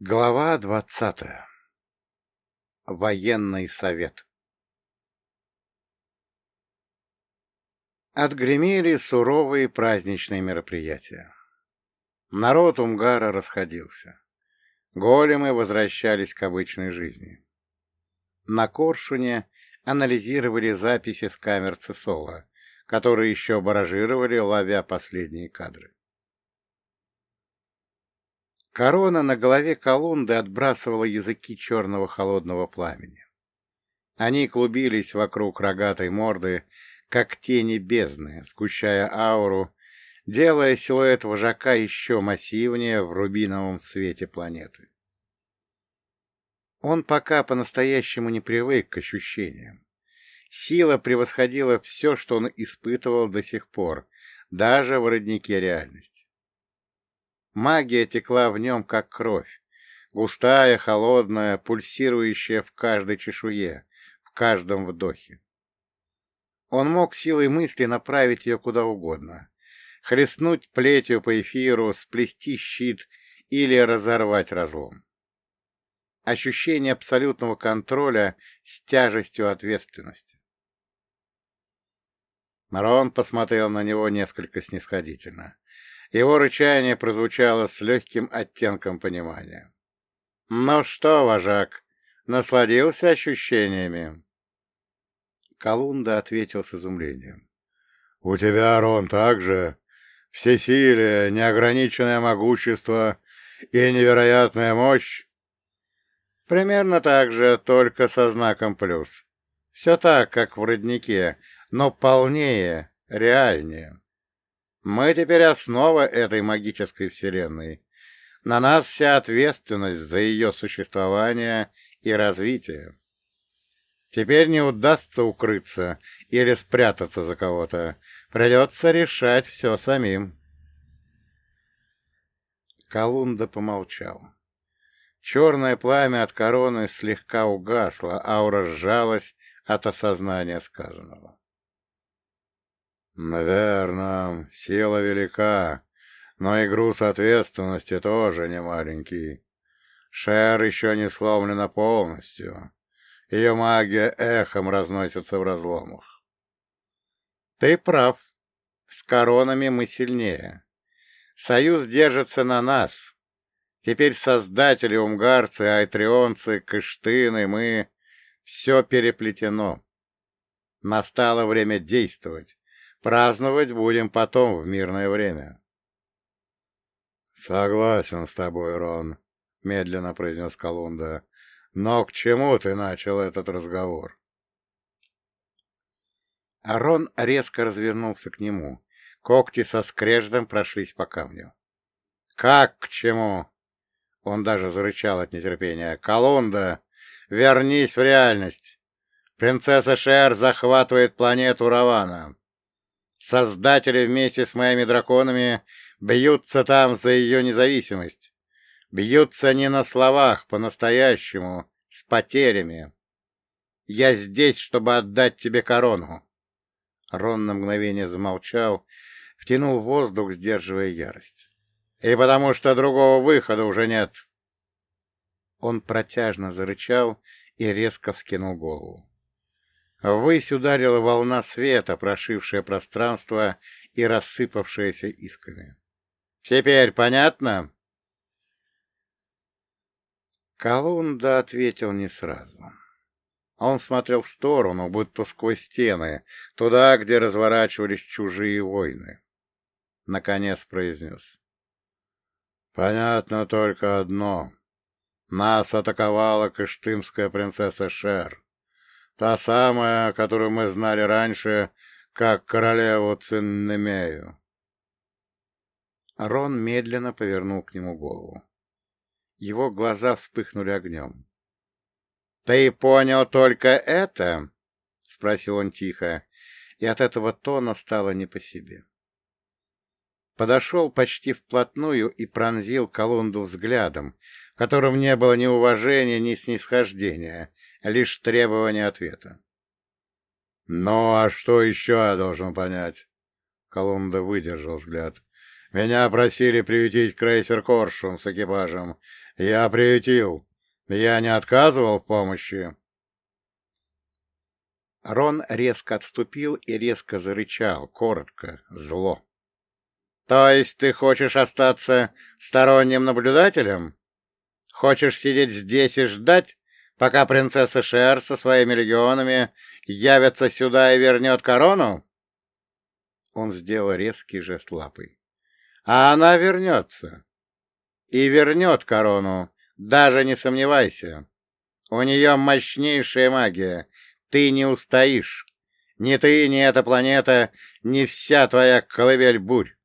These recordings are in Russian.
Глава двадцатая. Военный совет Отгремели суровые праздничные мероприятия. Народ Умгара расходился. Големы возвращались к обычной жизни. На Коршуне анализировали записи с камер Цесола, которые еще баражировали, ловя последние кадры. Корона на голове Колунды отбрасывала языки черного холодного пламени. Они клубились вокруг рогатой морды, как тени бездны, сгущая ауру, делая силуэт вожака еще массивнее в рубиновом цвете планеты. Он пока по-настоящему не привык к ощущениям. Сила превосходила все, что он испытывал до сих пор, даже в роднике реальности. Магия текла в нем, как кровь, густая, холодная, пульсирующая в каждой чешуе, в каждом вдохе. Он мог силой мысли направить ее куда угодно, хлестнуть плетью по эфиру, сплести щит или разорвать разлом. Ощущение абсолютного контроля с тяжестью ответственности. Марон посмотрел на него несколько снисходительно. Его рычание прозвучало с легким оттенком понимания. — Ну что, вожак, насладился ощущениями? Колунда ответил с изумлением. — У тебя, Рон, так же? Всесилие, неограниченное могущество и невероятная мощь? — Примерно так же, только со знаком плюс. Все так, как в роднике, но полнее, реальнее. Мы теперь основа этой магической вселенной. На нас вся ответственность за ее существование и развитие. Теперь не удастся укрыться или спрятаться за кого-то. Придется решать все самим. Колунда помолчал. Черное пламя от короны слегка угасло, аура сжалась от осознания сказанного. Наверное, сила велика, но и груз ответственности тоже не маленький. Шер еще не сломлена полностью. Ее магия эхом разносится в разломах. Ты прав. С коронами мы сильнее. Союз держится на нас. Теперь создатели, умгарцы, айтрионцы, кыштыны, мы... Все переплетено. Настало время действовать Праздновать будем потом, в мирное время. — Согласен с тобой, Рон, — медленно произнес Колунда. — Но к чему ты начал этот разговор? Арон резко развернулся к нему. Когти со скрежетом прошлись по камню. — Как к чему? Он даже зарычал от нетерпения. — Колунда, вернись в реальность! Принцесса Шер захватывает планету Равана. Создатели вместе с моими драконами бьются там за ее независимость. Бьются не на словах, по-настоящему, с потерями. Я здесь, чтобы отдать тебе корону. Рон на мгновение замолчал, втянул воздух, сдерживая ярость. И потому что другого выхода уже нет. Он протяжно зарычал и резко вскинул голову. Ввысь ударила волна света, прошившая пространство и рассыпавшаяся искрами. «Теперь понятно?» Колунда ответил не сразу. Он смотрел в сторону, будто сквозь стены, туда, где разворачивались чужие войны. Наконец произнес. «Понятно только одно. Нас атаковала кыштымская принцесса Шер. Та самая, которую мы знали раньше, как королеву Циннемею. Рон медленно повернул к нему голову. Его глаза вспыхнули огнем. — Ты понял только это? — спросил он тихо, и от этого тона стало не по себе. Подошел почти вплотную и пронзил Колунду взглядом, в котором не было ни уважения, ни снисхождения, лишь требование ответа. «Ну, а что еще я должен понять?» Колунда выдержал взгляд. Меня просили приютить крейсер «Коршун» с экипажем. Я приютил. Я не отказывал в помощи. Рон резко отступил и резко зарычал, коротко, зло. — То есть ты хочешь остаться сторонним наблюдателем? Хочешь сидеть здесь и ждать, пока принцесса Шер со своими легионами явится сюда и вернет корону? Он сделал резкий жест лапой. — А она вернется. И вернет корону, даже не сомневайся. У нее мощнейшая магия, ты не устоишь. Ни ты, ни эта планета, ни вся твоя колыбель бурь.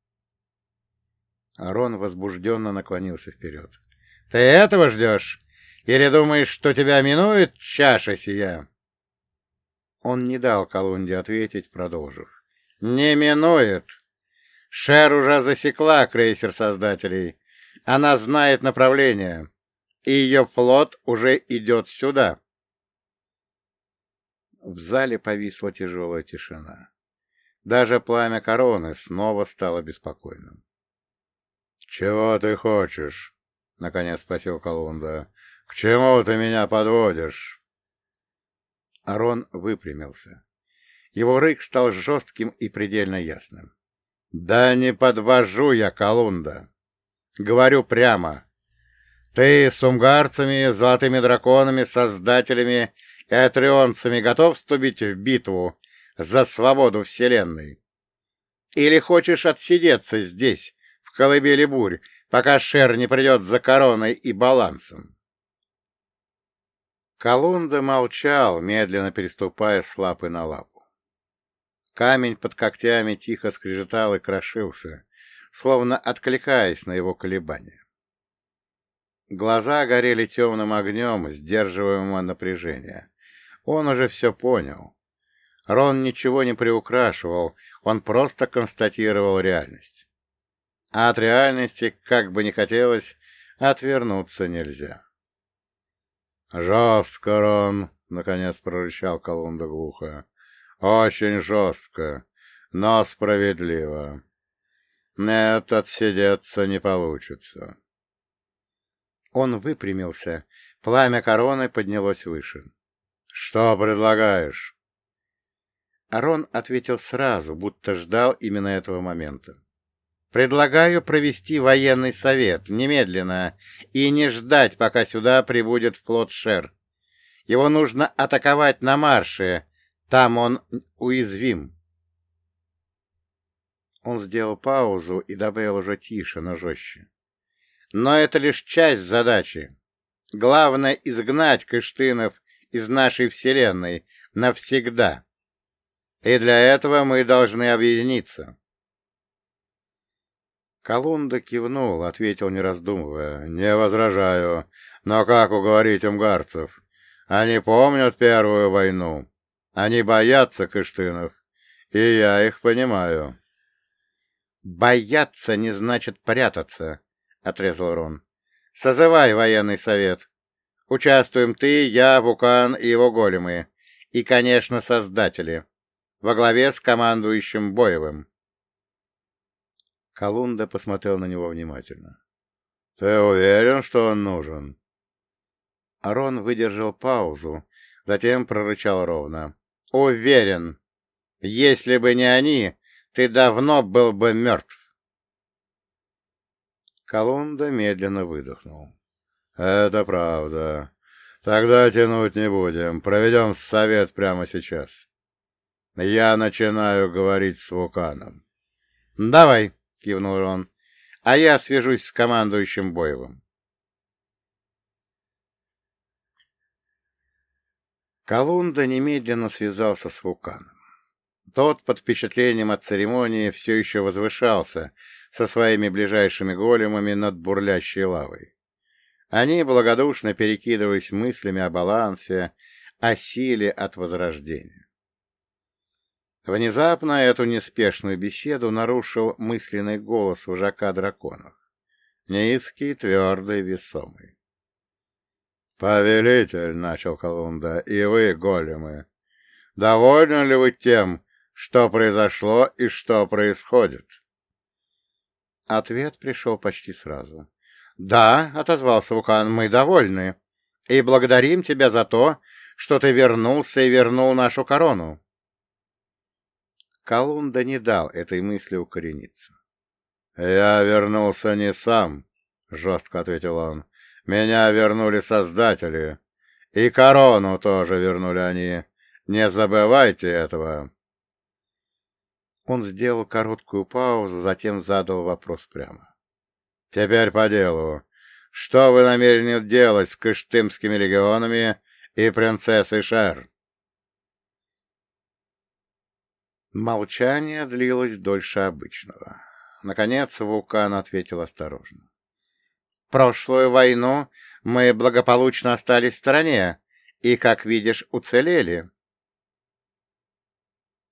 Арон возбужденно наклонился вперед. — Ты этого ждешь? Или думаешь, что тебя минует чаша сия? Он не дал Колунде ответить, продолжив. — Не минует. Шер уже засекла крейсер создателей. Она знает направление, и ее флот уже идет сюда. В зале повисла тяжелая тишина. Даже пламя короны снова стало беспокойным. — Чего ты хочешь? — наконец спросил Колунда. — К чему ты меня подводишь? Арон выпрямился. Его рык стал жестким и предельно ясным. — Да не подвожу я, Колунда. Говорю прямо. Ты с умгарцами, золотыми драконами, создателями и атрионцами готов вступить в битву за свободу Вселенной? Или хочешь отсидеться здесь, в колыбели бурь, пока Шер не придет за короной и балансом? Колунда молчал, медленно переступая с лапы на лапу. Камень под когтями тихо скрежетал и крошился, словно откликаясь на его колебания. Глаза горели темным огнем, сдерживаемого напряжения. Он уже все понял. Рон ничего не приукрашивал, он просто констатировал реальность. А от реальности, как бы ни хотелось, отвернуться нельзя. — Жестко, Рон, — наконец прорычал Колунда глухо. — Очень жестко, но справедливо. Нет, отсидеться не получится. Он выпрямился. Пламя короны поднялось выше. — Что предлагаешь? Арон ответил сразу, будто ждал именно этого момента. «Предлагаю провести военный совет немедленно и не ждать, пока сюда прибудет флот Шер. Его нужно атаковать на марше, там он уязвим». Он сделал паузу и добавил уже тише, но жестче. «Но это лишь часть задачи. Главное — изгнать Кыштынов из нашей Вселенной навсегда». И для этого мы должны объединиться. Колунда кивнул, ответил, не раздумывая. «Не возражаю. Но как уговорить умгарцев? Они помнят Первую войну. Они боятся Кыштынов. И я их понимаю». «Бояться не значит прятаться», — отрезал Рон. «Созывай военный совет. Участвуем ты, я, Вукан и его големы. И, конечно, создатели во главе с командующим Боевым. Колунда посмотрел на него внимательно. — Ты уверен, что он нужен? Арон выдержал паузу, затем прорычал ровно. — Уверен. Если бы не они, ты давно был бы мертв. Колунда медленно выдохнул. — Это правда. Тогда тянуть не будем. Проведем совет прямо сейчас. Я начинаю говорить с Вулканом. — Давай, — кивнул он, — а я свяжусь с командующим Боевым. Колунда немедленно связался с Вулканом. Тот под впечатлением от церемонии все еще возвышался со своими ближайшими големами над бурлящей лавой. Они благодушно перекидывались мыслями о балансе, о силе от возрождения. Внезапно эту неспешную беседу нарушил мысленный голос вожака драконов. Низкий, твердый, весомый. «Повелитель», — начал Колунда, — «и вы, големы, довольны ли вы тем, что произошло и что происходит?» Ответ пришел почти сразу. «Да», — отозвался Вухан, — «мы довольны и благодарим тебя за то, что ты вернулся и вернул нашу корону». Колунда не дал этой мысли укорениться. «Я вернулся не сам», — жестко ответил он. «Меня вернули создатели. И корону тоже вернули они. Не забывайте этого». Он сделал короткую паузу, затем задал вопрос прямо. — Теперь по делу. Что вы намерены делать с кыштымскими легионами и принцессой Шер? Молчание длилось дольше обычного. Наконец вулкан ответил осторожно. — В прошлую войну мы благополучно остались в стороне и, как видишь, уцелели.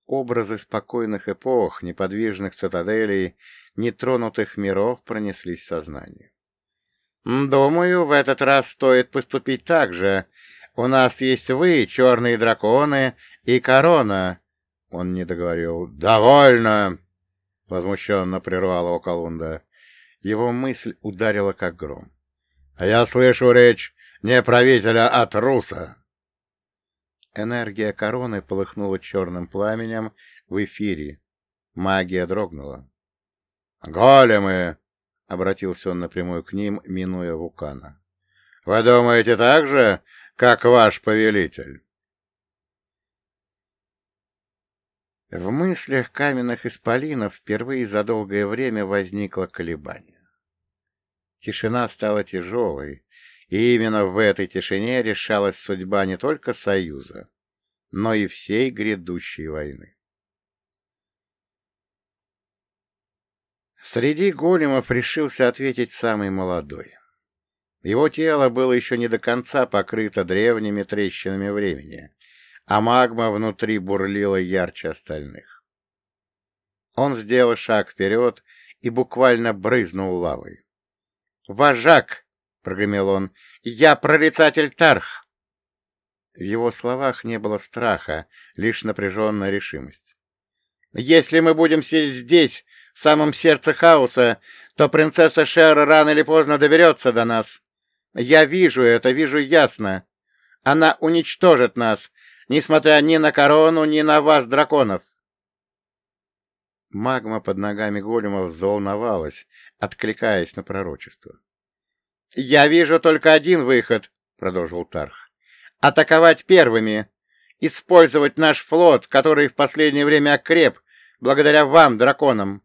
Образы спокойных эпох, неподвижных цитаделей, нетронутых миров пронеслись в сознании. «Думаю, в этот раз стоит поступить так же. У нас есть вы, черные драконы, и корона». Он не договорил. «Довольно!» — возмущенно прервал его Колунда. Его мысль ударила как гром. «Я слышу речь не правителя, а труса!» Энергия короны полыхнула черным пламенем в эфире. Магия дрогнула. «Големы!» — обратился он напрямую к ним, минуя вулкана. «Вы думаете так же, как ваш повелитель?» В мыслях каменных исполинов впервые за долгое время возникло колебание. Тишина стала тяжелой, и именно в этой тишине решалась судьба не только Союза, но и всей грядущей войны. Среди големов решился ответить самый молодой. Его тело было еще не до конца покрыто древними трещинами времени, а магма внутри бурлила ярче остальных. Он сделал шаг вперед и буквально брызнул лавой. «Вожак!» — прогремел он. «Я прорицатель Тарх!» В его словах не было страха, лишь напряженная решимость. «Если мы будем сидеть здесь, в самом сердце хаоса, то принцесса Шер рано или поздно доберется до нас. Я вижу это, вижу ясно. Она уничтожит нас, несмотря ни на корону, ни на вас, драконов». Магма под ногами големов взволновалась, откликаясь на пророчество. «Я вижу только один выход», — продолжил Тарх атаковать первыми, использовать наш флот, который в последнее время окреп, благодаря вам, драконам.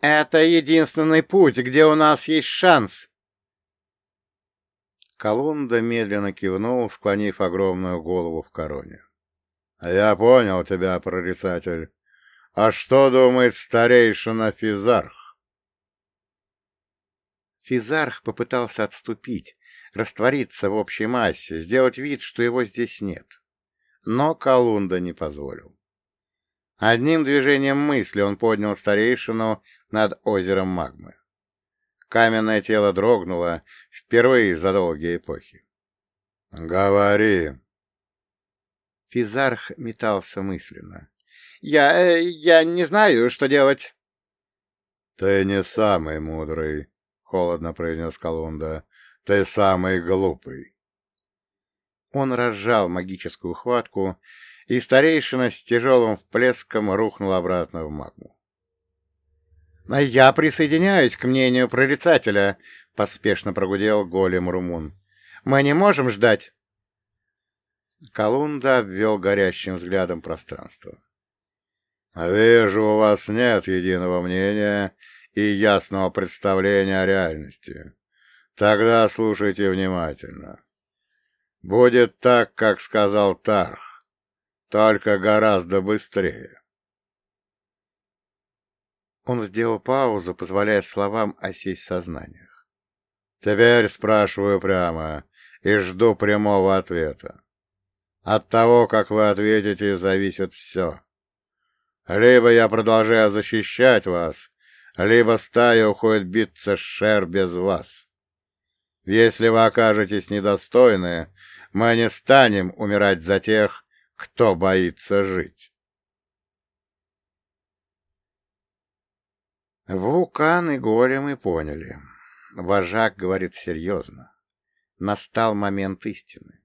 Это единственный путь, где у нас есть шанс. Колунда медленно кивнул, склонив огромную голову в короне. — Я понял тебя, прорицатель. А что думает старейшина Физарх? Физарх попытался отступить, раствориться в общей массе, сделать вид, что его здесь нет. Но Колунда не позволил. Одним движением мысли он поднял старейшину над озером магмы. Каменное тело дрогнуло впервые за долгие эпохи. — Говори. Физарх метался мысленно. — Я... Э, я не знаю, что делать. — Ты не самый мудрый, — холодно произнес Колунда. Ты самый глупый. Он разжал магическую хватку, и старейшина с тяжелым вплеском рухнул обратно в магму. «А «Я присоединяюсь к мнению прорицателя», — поспешно прогудел голем Румун. «Мы не можем ждать». Колунда обвел горящим взглядом пространство. «Вижу, у вас нет единого мнения и ясного представления о реальности. Тогда слушайте внимательно. Будет так, как сказал Тарх, только гораздо быстрее. Он сделал паузу, позволяя словам осесть в сознаниях. Теперь спрашиваю прямо и жду прямого ответа. От того, как вы ответите, зависит все. Либо я продолжаю защищать вас, либо стая уходит биться Шер без вас. Если вы окажетесь недостойны, мы не станем умирать за тех, кто боится жить. Вулкан и големы поняли. Вожак говорит серьезно. Настал момент истины.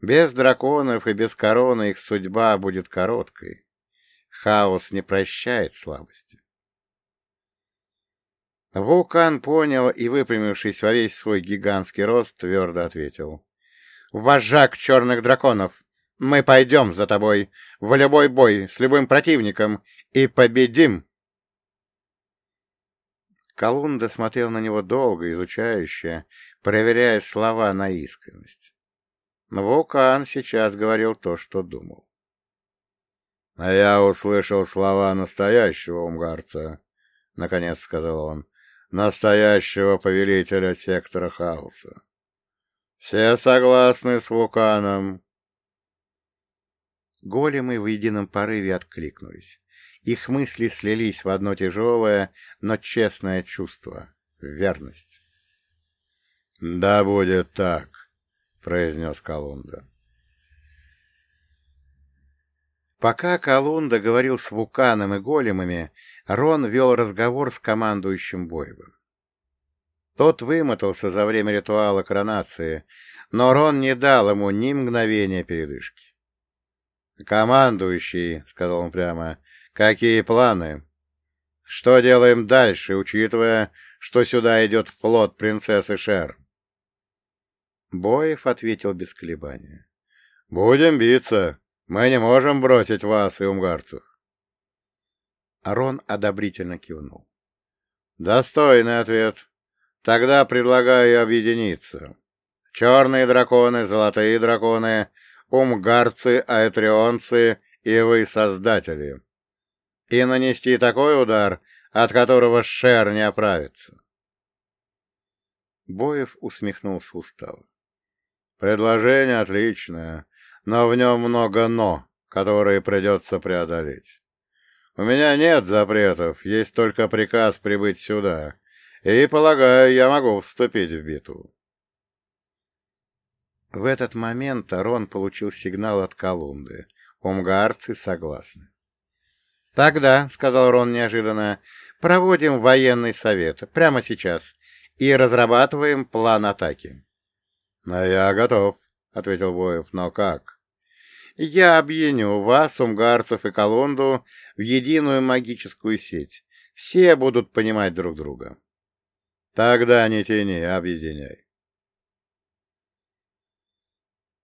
Без драконов и без короны их судьба будет короткой. Хаос не прощает слабости. Вулкан понял и, выпрямившись во весь свой гигантский рост, твердо ответил. «Вожак черных драконов, мы пойдем за тобой в любой бой с любым противником и победим!» Колунда смотрел на него долго, изучающе, проверяя слова на искренность. Но Вулкан сейчас говорил то, что думал. — А я услышал слова настоящего умгарца, — наконец сказал он, — настоящего повелителя сектора хаоса. Все согласны с Вулканом? Големы в едином порыве откликнулись. Их мысли слились в одно тяжелое, но честное чувство — верность. — Да будет так, — произнес Колунда. Пока Колунда говорил с Вуканом и големами, Рон вел разговор с командующим Боевым. Тот вымотался за время ритуала коронации, но Рон не дал ему ни мгновения передышки. «Командующий», — сказал он прямо, Какие планы? Что делаем дальше, учитывая, что сюда идет флот принцессы Шер? Боев ответил без колебания. Будем биться. Мы не можем бросить вас и умгарцев. Арон одобрительно кивнул. Достойный ответ. Тогда предлагаю объединиться. Черные драконы, золотые драконы, умгарцы, аэтрионцы и вы, создатели и нанести такой удар, от которого Шер не оправится. Боев усмехнулся устало. Предложение отличное, но в нем много «но», которые придется преодолеть. У меня нет запретов, есть только приказ прибыть сюда, и, полагаю, я могу вступить в битву. В этот момент Арон получил сигнал от Колунды. Умгарцы согласны. «Тогда», — сказал Рон неожиданно, — «проводим военный совет прямо сейчас и разрабатываем план атаки». «А я готов», — ответил Воев, — «но как?» «Я объединю вас, умгарцев и Колонду, в единую магическую сеть. Все будут понимать друг друга». «Тогда не тяни, объединяй».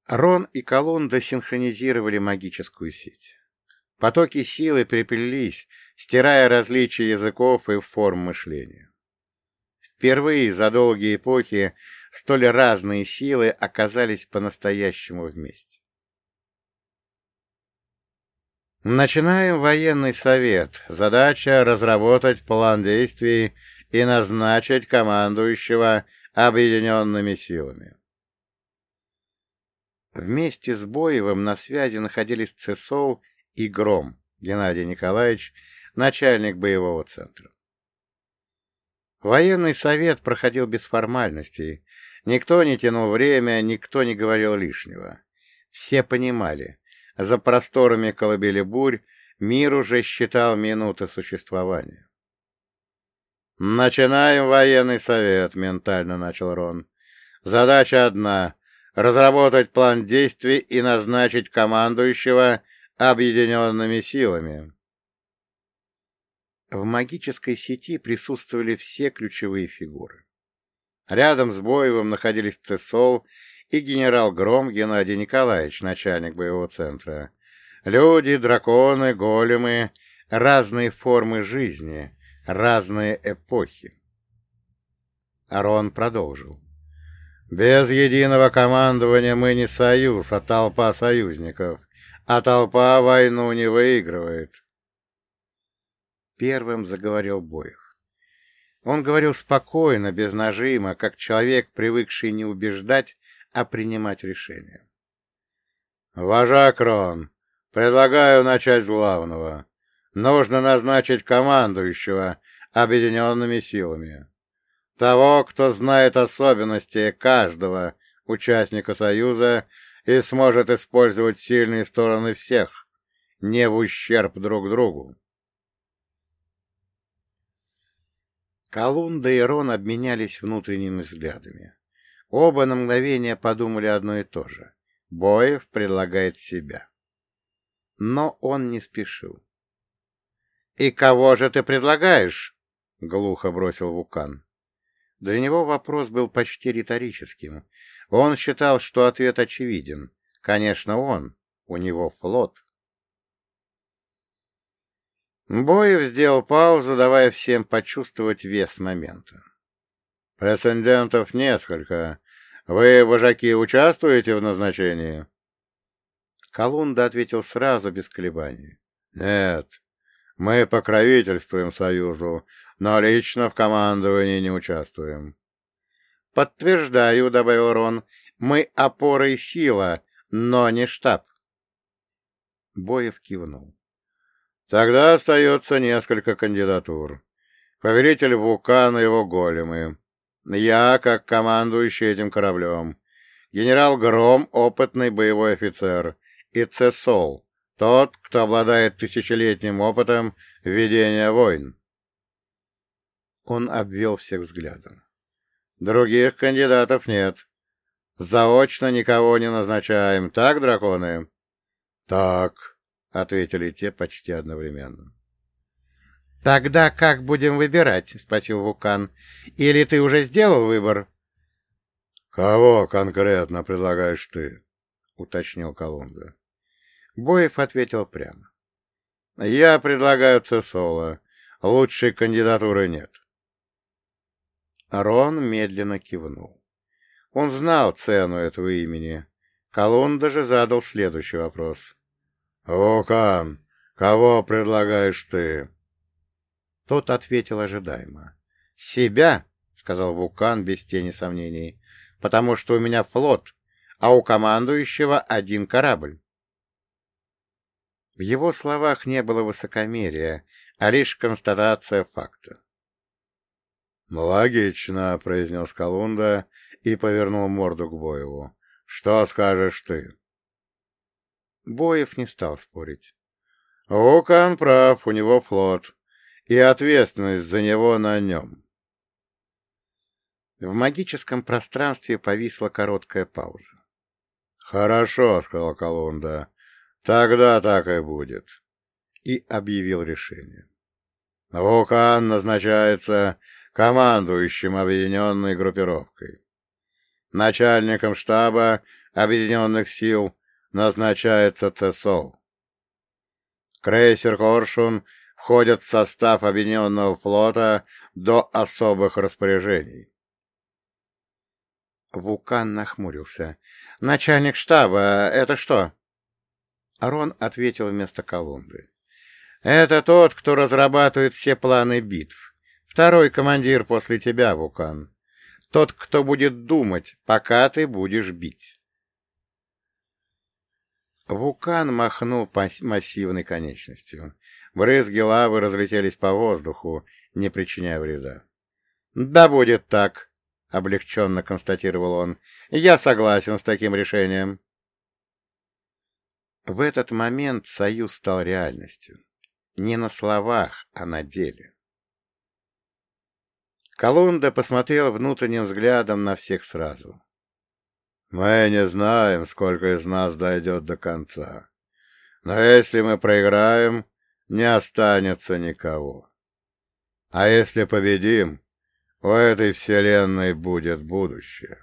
Рон и Колонда синхронизировали магическую сеть. Потоки силы переплелись, стирая различия языков и форм мышления. Впервые за долгие эпохи столь разные силы оказались по-настоящему вместе. Начинаем военный совет. Задача — разработать план действий и назначить командующего объединенными силами. Вместе с Боевым на связи находились Цесол и Гром Геннадий Николаевич, начальник боевого центра. Военный совет проходил без формальностей. Никто не тянул время, никто не говорил лишнего. Все понимали, за просторами колыбели бурь мир уже считал минуты существования. «Начинаем военный совет», — ментально начал Рон. «Задача одна — разработать план действий и назначить командующего объединенными силами. В магической сети присутствовали все ключевые фигуры. Рядом с Боевым находились Цесол и генерал Гром Геннадий Николаевич, начальник боевого центра. Люди, драконы, големы, разные формы жизни, разные эпохи. Арон продолжил. «Без единого командования мы не союз, а толпа союзников а толпа войну не выигрывает. Первым заговорил Боев. Он говорил спокойно, без нажима, как человек, привыкший не убеждать, а принимать решения. «Вожак Рон, предлагаю начать с главного. Нужно назначить командующего объединенными силами. Того, кто знает особенности каждого участника Союза и сможет использовать сильные стороны всех, не в ущерб друг другу. Колунда и Рон обменялись внутренними взглядами. Оба на мгновение подумали одно и то же. Боев предлагает себя. Но он не спешил. — И кого же ты предлагаешь? — глухо бросил Вукан. Для него вопрос был почти риторическим. Он считал, что ответ очевиден. Конечно, он. У него флот. Боев сделал паузу, давая всем почувствовать вес момента. «Прецедентов несколько. Вы, вожаки, участвуете в назначении?» Колунда ответил сразу, без колебаний. «Нет, мы покровительствуем Союзу, но лично в командовании не участвуем». «Подтверждаю», — добавил Рон, — «мы опора и сила, но не штаб». Боев кивнул. Тогда остается несколько кандидатур. Повелитель Вулкана и его големы. Я, как командующий этим кораблем. Генерал Гром, опытный боевой офицер. И Цесол, тот, кто обладает тысячелетним опытом ведения войн. Он обвел всех взглядом. Других кандидатов нет. Заочно никого не назначаем, так, драконы? Так. — ответили те почти одновременно. — Тогда как будем выбирать? — спросил Вулкан. — Или ты уже сделал выбор? — Кого конкретно предлагаешь ты? — уточнил Колунда. Боев ответил прямо. — Я предлагаю Цесола. Лучшей кандидатуры нет. Рон медленно кивнул. Он знал цену этого имени. Колунда же задал следующий вопрос. «Вулкан, кого предлагаешь ты?» Тот ответил ожидаемо. «Себя», — сказал Вулкан без тени сомнений, — «потому что у меня флот, а у командующего один корабль». В его словах не было высокомерия, а лишь констатация факта. «Логично», — произнес Колунда и повернул морду к Боеву. «Что скажешь ты?» Боев не стал спорить. Вулкан прав, у него флот, и ответственность за него на нем. В магическом пространстве повисла короткая пауза. «Хорошо», — сказал Колунда, — «тогда так и будет». И объявил решение. Вулкан назначается командующим объединенной группировкой. Начальником штаба объединенных сил назначается ЦСО. Крейсер «Коршун» входит в состав Объединенного флота до особых распоряжений. Вулкан нахмурился. «Начальник штаба, это что?» Арон ответил вместо Колумбы. «Это тот, кто разрабатывает все планы битв. Второй командир после тебя, Вулкан. Тот, кто будет думать, пока ты будешь бить». Вулкан махнул массивной конечностью. Брызги лавы разлетелись по воздуху, не причиняя вреда. — Да будет так, — облегченно констатировал он. — Я согласен с таким решением. В этот момент союз стал реальностью. Не на словах, а на деле. Колунда посмотрел внутренним взглядом на всех сразу. Мы не знаем, сколько из нас дойдет до конца. Но если мы проиграем, не останется никого. А если победим, у этой вселенной будет будущее.